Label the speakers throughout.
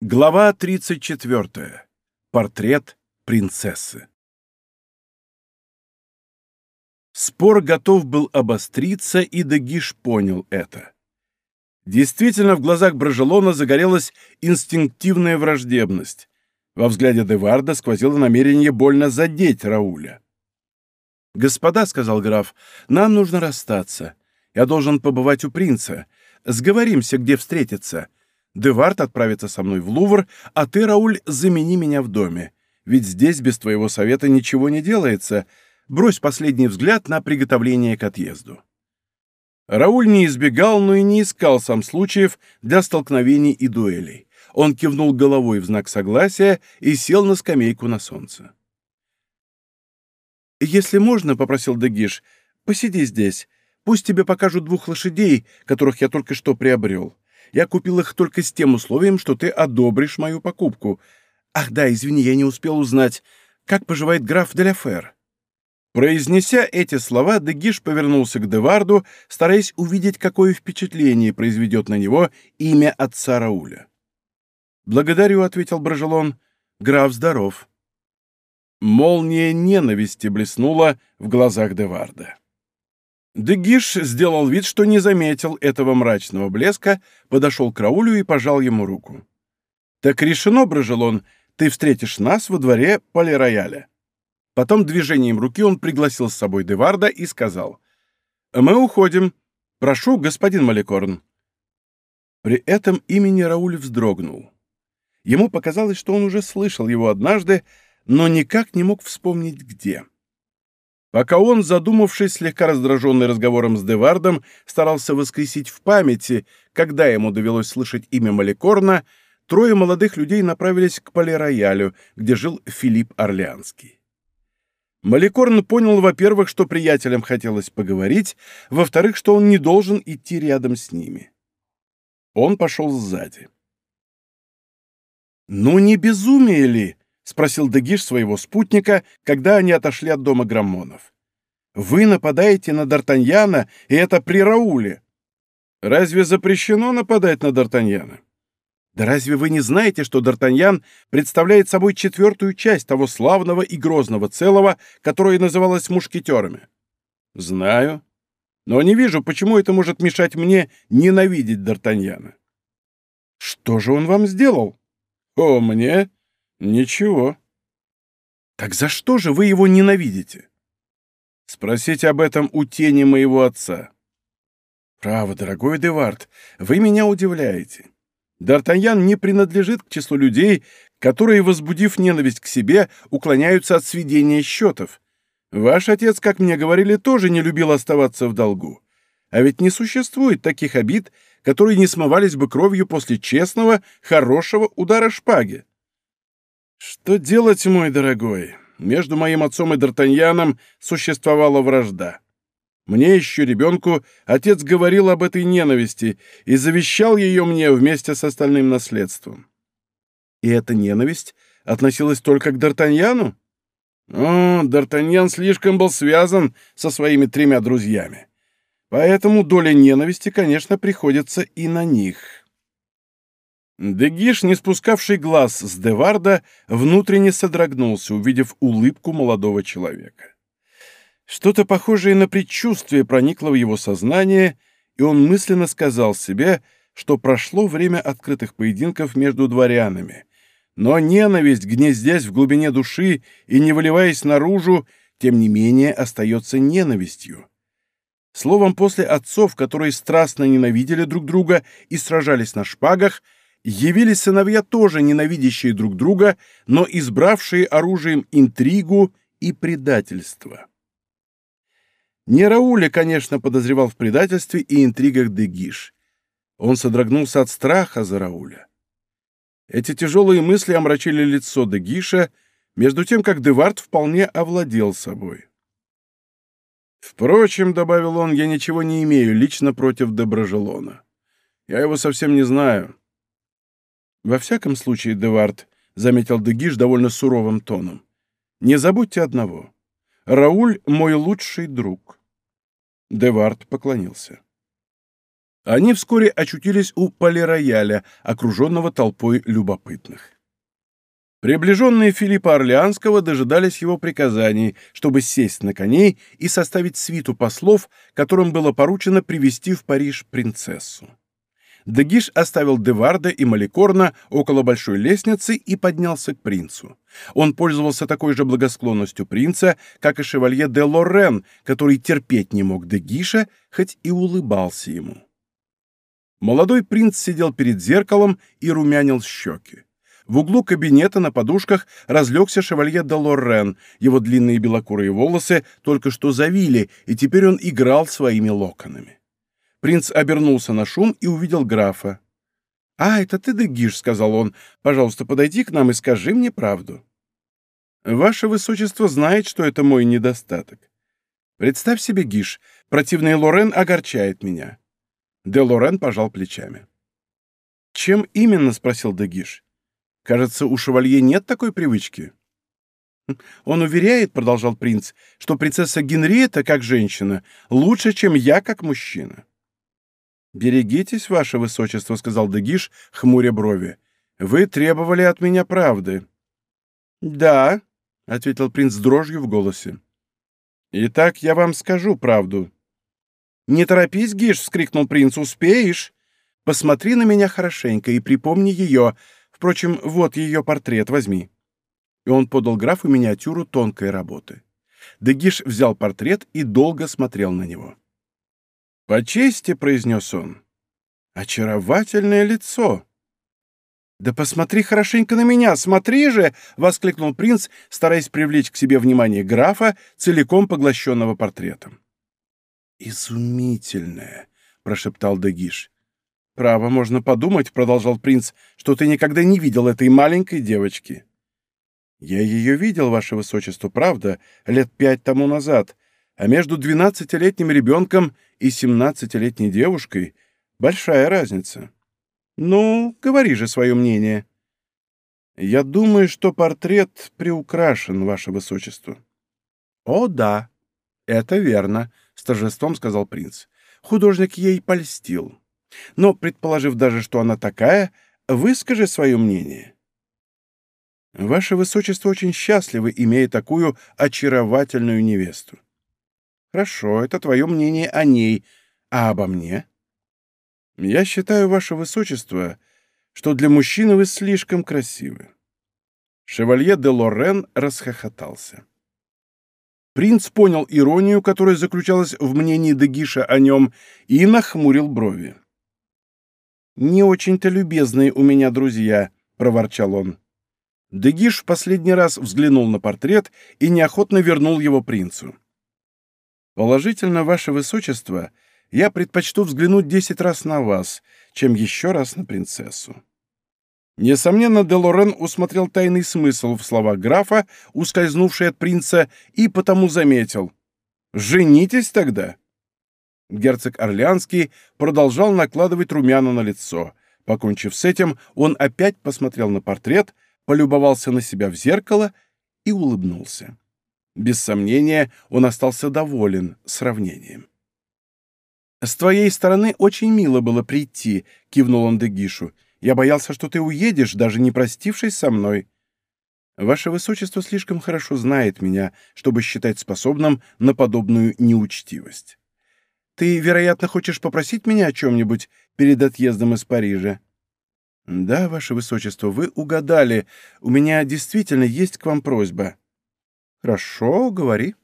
Speaker 1: Глава 34. Портрет принцессы. Спор готов был обостриться, и Дагиш понял это. Действительно, в глазах Брожелона загорелась инстинктивная враждебность. Во взгляде Деварда сквозило намерение больно задеть Рауля. «Господа», — сказал граф, — «нам нужно расстаться. Я должен побывать у принца. Сговоримся, где встретиться». Девард отправится со мной в Лувр, а ты, Рауль, замени меня в доме. Ведь здесь без твоего совета ничего не делается. Брось последний взгляд на приготовление к отъезду». Рауль не избегал, но и не искал сам случаев для столкновений и дуэлей. Он кивнул головой в знак согласия и сел на скамейку на солнце. «Если можно, — попросил Дегиш, — посиди здесь. Пусть тебе покажут двух лошадей, которых я только что приобрел. Я купил их только с тем условием, что ты одобришь мою покупку. Ах да, извини, я не успел узнать, как поживает граф Деляфер». Произнеся эти слова, Дегиш повернулся к Деварду, стараясь увидеть, какое впечатление произведет на него имя отца Рауля. «Благодарю», — ответил Брожелон. «Граф здоров». Молния ненависти блеснула в глазах Деварда. Дегиш сделал вид, что не заметил этого мрачного блеска, подошел к Раулю и пожал ему руку. «Так решено, Брожелон, ты встретишь нас во дворе полирояля». Потом движением руки он пригласил с собой Деварда и сказал, «Мы уходим. Прошу, господин Маликорн». При этом имени Рауль вздрогнул. Ему показалось, что он уже слышал его однажды, но никак не мог вспомнить, где. Пока он, задумавшись, слегка раздраженный разговором с Девардом, старался воскресить в памяти, когда ему довелось слышать имя Маликорна, трое молодых людей направились к полироялю, где жил Филипп Орлеанский. Маликорн понял, во-первых, что приятелям хотелось поговорить, во-вторых, что он не должен идти рядом с ними. Он пошел сзади. «Ну не безумие ли?» — спросил Дегиш своего спутника, когда они отошли от дома Граммонов. «Вы нападаете на Д'Артаньяна, и это при Рауле. Разве запрещено нападать на Д'Артаньяна? Да разве вы не знаете, что Д'Артаньян представляет собой четвертую часть того славного и грозного целого, которое называлось мушкетерами? Знаю. Но не вижу, почему это может мешать мне ненавидеть Д'Артаньяна. Что же он вам сделал? О, мне? Ничего. Так за что же вы его ненавидите? Спросите об этом у тени моего отца. Право, дорогой Девард, вы меня удивляете. Д'Артаньян не принадлежит к числу людей, которые, возбудив ненависть к себе, уклоняются от сведения счетов. Ваш отец, как мне говорили, тоже не любил оставаться в долгу. А ведь не существует таких обид, которые не смывались бы кровью после честного, хорошего удара шпаги. Что делать, мой дорогой? Между моим отцом и Д'Артаньяном существовала вражда. Мне еще ребенку отец говорил об этой ненависти и завещал ее мне вместе с остальным наследством. И эта ненависть относилась только к Д'Артаньяну? О, Д'Артаньян слишком был связан со своими тремя друзьями. Поэтому доля ненависти, конечно, приходится и на них. Дегиш, не спускавший глаз с Деварда, внутренне содрогнулся, увидев улыбку молодого человека. Что-то похожее на предчувствие проникло в его сознание, и он мысленно сказал себе, что прошло время открытых поединков между дворянами. Но ненависть, гнездясь в глубине души и не выливаясь наружу, тем не менее остается ненавистью. Словом, после отцов, которые страстно ненавидели друг друга и сражались на шпагах, явились сыновья тоже ненавидящие друг друга, но избравшие оружием интригу и предательство. Не Рауля, конечно, подозревал в предательстве и интригах Дегиш. Он содрогнулся от страха за Рауля. Эти тяжелые мысли омрачили лицо Дегиша, между тем, как Девард вполне овладел собой. «Впрочем, — добавил он, — я ничего не имею лично против Доброжелона. Я его совсем не знаю. «Во всяком случае, Девард», — заметил Дегиш довольно суровым тоном, — «не забудьте одного. Рауль — мой лучший друг». Девард поклонился. Они вскоре очутились у полирояля, окруженного толпой любопытных. Приближенные Филиппа Орлеанского дожидались его приказаний, чтобы сесть на коней и составить свиту послов, которым было поручено привести в Париж принцессу. Дегиш оставил Деварда и Маликорна около большой лестницы и поднялся к принцу. Он пользовался такой же благосклонностью принца, как и шевалье де Лорен, который терпеть не мог Дегиша, хоть и улыбался ему. Молодой принц сидел перед зеркалом и румянил щеки. В углу кабинета на подушках разлегся шевалье де Лорен. Его длинные белокурые волосы только что завили, и теперь он играл своими локонами. Принц обернулся на шум и увидел графа. «А, это ты, Дегиш», — сказал он. «Пожалуйста, подойди к нам и скажи мне правду». «Ваше высочество знает, что это мой недостаток. Представь себе, Гиш, противный Лорен огорчает меня». Де Лорен пожал плечами. «Чем именно?» — спросил Дегиш. «Кажется, у шевалье нет такой привычки». «Он уверяет, — продолжал принц, — что принцесса Генриетта, как женщина, лучше, чем я, как мужчина. «Берегитесь, ваше высочество», — сказал Дегиш, хмуря брови. «Вы требовали от меня правды». «Да», — ответил принц с дрожью в голосе. «Итак, я вам скажу правду». «Не торопись, Гиш!» — вскрикнул принц. «Успеешь? Посмотри на меня хорошенько и припомни ее. Впрочем, вот ее портрет, возьми». И он подал графу миниатюру тонкой работы. Дегиш взял портрет и долго смотрел на него. «По чести», — произнес он, — «очаровательное лицо». «Да посмотри хорошенько на меня, смотри же!» — воскликнул принц, стараясь привлечь к себе внимание графа, целиком поглощенного портретом. «Изумительное!» — прошептал Дегиш. «Право, можно подумать», — продолжал принц, — «что ты никогда не видел этой маленькой девочки». «Я ее видел, ваше высочество, правда, лет пять тому назад, а между двенадцатилетним ребенком и семнадцатилетней девушкой большая разница. Ну, говори же свое мнение. Я думаю, что портрет приукрашен, ваше высочество. О, да, это верно, с торжеством сказал принц. Художник ей польстил. Но, предположив даже, что она такая, выскажи свое мнение. Ваше высочество очень счастливы, имея такую очаровательную невесту. Хорошо, это твое мнение о ней. А обо мне? Я считаю, ваше высочество, что для мужчины вы слишком красивы. Шевалье де Лорен расхохотался. Принц понял иронию, которая заключалась в мнении Дегиша о нем, и нахмурил брови. «Не очень-то любезные у меня друзья», — проворчал он. Дегиш в последний раз взглянул на портрет и неохотно вернул его принцу. Положительно, ваше высочество, я предпочту взглянуть десять раз на вас, чем еще раз на принцессу. Несомненно, Делорен усмотрел тайный смысл в словах графа, ускользнувший от принца, и потому заметил. «Женитесь тогда!» Герцог Орлеанский продолжал накладывать румяна на лицо. Покончив с этим, он опять посмотрел на портрет, полюбовался на себя в зеркало и улыбнулся. Без сомнения, он остался доволен сравнением. «С твоей стороны очень мило было прийти», — кивнул он Дегишу. «Я боялся, что ты уедешь, даже не простившись со мной. Ваше Высочество слишком хорошо знает меня, чтобы считать способным на подобную неучтивость. Ты, вероятно, хочешь попросить меня о чем-нибудь перед отъездом из Парижа?» «Да, Ваше Высочество, вы угадали. У меня действительно есть к вам просьба». «Хорошо, говори».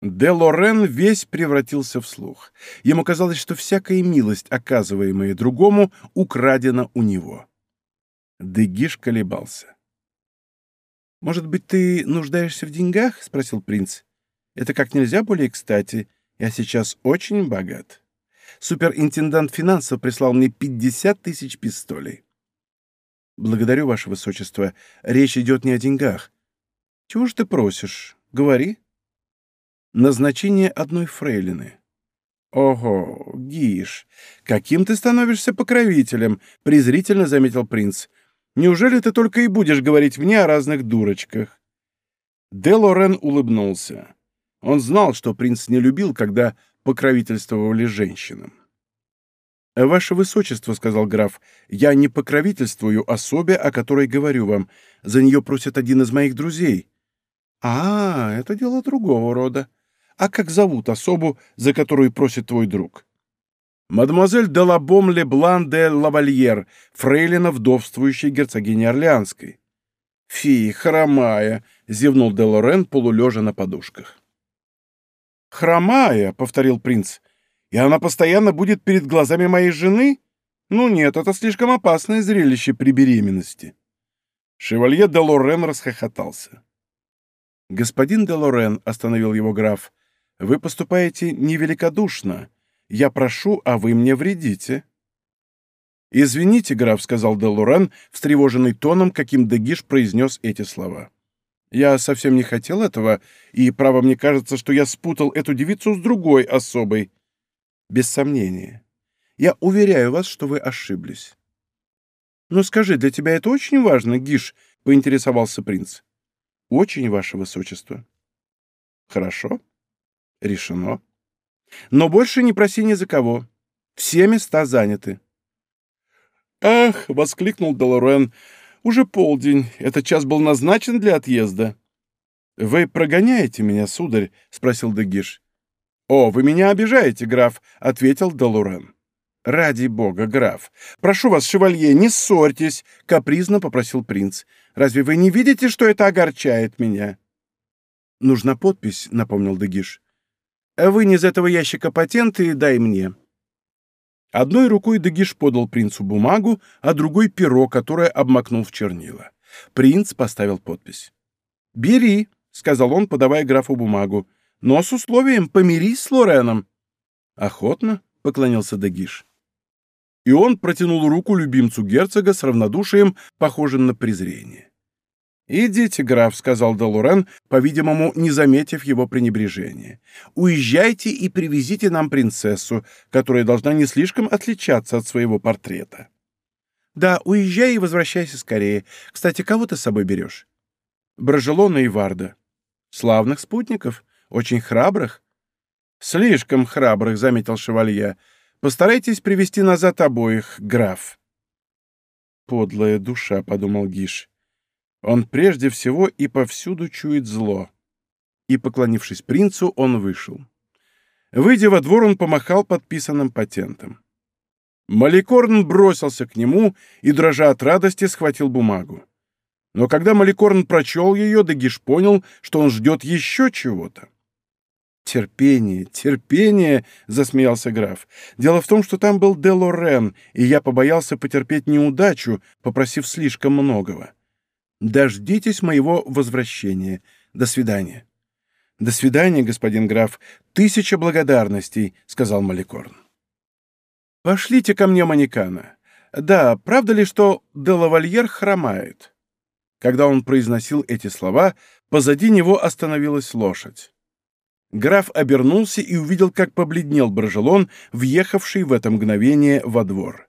Speaker 1: Де Лорен весь превратился в слух. Ему казалось, что всякая милость, оказываемая другому, украдена у него. Дегиш колебался. «Может быть, ты нуждаешься в деньгах?» — спросил принц. «Это как нельзя более кстати. Я сейчас очень богат. Суперинтендант финансов прислал мне пятьдесят тысяч пистолей». «Благодарю, Ваше Высочество. Речь идет не о деньгах. Чего ж ты просишь? Говори. Назначение одной фрейлины. Ого, Гиш, каким ты становишься покровителем, презрительно заметил принц. Неужели ты только и будешь говорить мне о разных дурочках? Де Лорен улыбнулся. Он знал, что принц не любил, когда покровительствовали женщинам. «Ваше Высочество», — сказал граф, — «я не покровительствую особе, о которой говорю вам. За нее просит один из моих друзей». «А, это дело другого рода. А как зовут особу, за которую просит твой друг?» «Мадемуазель де Лабом Леблан де Лавальер, фрейлина вдовствующей герцогини Орлеанской». «Фи, хромая», — зевнул де Лорен, полулежа на подушках. «Хромая», — повторил принц, — «и она постоянно будет перед глазами моей жены? Ну нет, это слишком опасное зрелище при беременности». Шевалье де Лорен расхохотался. «Господин де Лорен», — остановил его граф, — «вы поступаете невеликодушно. Я прошу, а вы мне вредите». «Извините, граф», — сказал де Лорен, встревоженный тоном, каким Дегиш произнес эти слова. «Я совсем не хотел этого, и, право, мне кажется, что я спутал эту девицу с другой особой. Без сомнения. Я уверяю вас, что вы ошиблись». «Ну скажи, для тебя это очень важно, Гиш?» — поинтересовался принц. «Очень, ваше высочество». «Хорошо. Решено. Но больше не проси ни за кого. Все места заняты». «Ах!» — воскликнул Долорен. «Уже полдень. Этот час был назначен для отъезда». «Вы прогоняете меня, сударь?» — спросил Дегиш. «О, вы меня обижаете, граф», — ответил Долорен. «Ради бога, граф! Прошу вас, шевалье, не ссорьтесь!» — капризно попросил принц. «Разве вы не видите, что это огорчает меня?» «Нужна подпись», — напомнил Дегиш. «Вынь из этого ящика патенты и дай мне». Одной рукой Дегиш подал принцу бумагу, а другой — перо, которое обмакнул в чернила. Принц поставил подпись. «Бери», — сказал он, подавая графу бумагу, — «но с условием помирись с Лореном». «Охотно», — поклонился Дегиш. И он протянул руку любимцу герцога с равнодушием, похожим на презрение. «Идите, граф», — сказал Делурен, по-видимому, не заметив его пренебрежения. «Уезжайте и привезите нам принцессу, которая должна не слишком отличаться от своего портрета». «Да, уезжай и возвращайся скорее. Кстати, кого ты с собой берешь?» «Брожелона и Варда». «Славных спутников? Очень храбрых?» «Слишком храбрых», — заметил шевалье. «Постарайтесь привести назад обоих, граф». «Подлая душа», — подумал Гиш. Он прежде всего и повсюду чует зло. И, поклонившись принцу, он вышел. Выйдя во двор, он помахал подписанным патентом. Маликорн бросился к нему и, дрожа от радости, схватил бумагу. Но когда Маликорн прочел ее, Дегиш понял, что он ждет еще чего-то. «Терпение, терпение!» — засмеялся граф. «Дело в том, что там был Де Лорен, и я побоялся потерпеть неудачу, попросив слишком многого. Дождитесь моего возвращения. До свидания». «До свидания, господин граф. Тысяча благодарностей», — сказал Маликорн. «Пошлите ко мне манекана. Да, правда ли, что Делавальер хромает?» Когда он произносил эти слова, позади него остановилась лошадь. Граф обернулся и увидел, как побледнел Брожелон, въехавший в это мгновение во двор.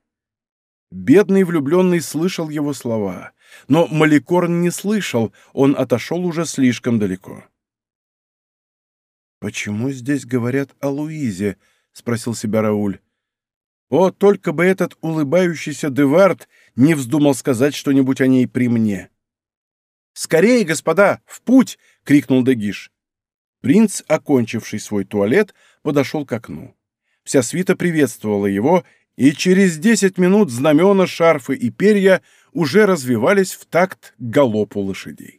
Speaker 1: Бедный влюбленный слышал его слова. Но Маликорн не слышал, он отошел уже слишком далеко. «Почему здесь говорят о Луизе?» — спросил себя Рауль. «О, только бы этот улыбающийся Девард не вздумал сказать что-нибудь о ней при мне!» «Скорее, господа, в путь!» — крикнул Дегиш. Принц, окончивший свой туалет, подошел к окну. Вся свита приветствовала его, и через десять минут знамена, шарфы и перья уже развивались в такт галопу лошадей.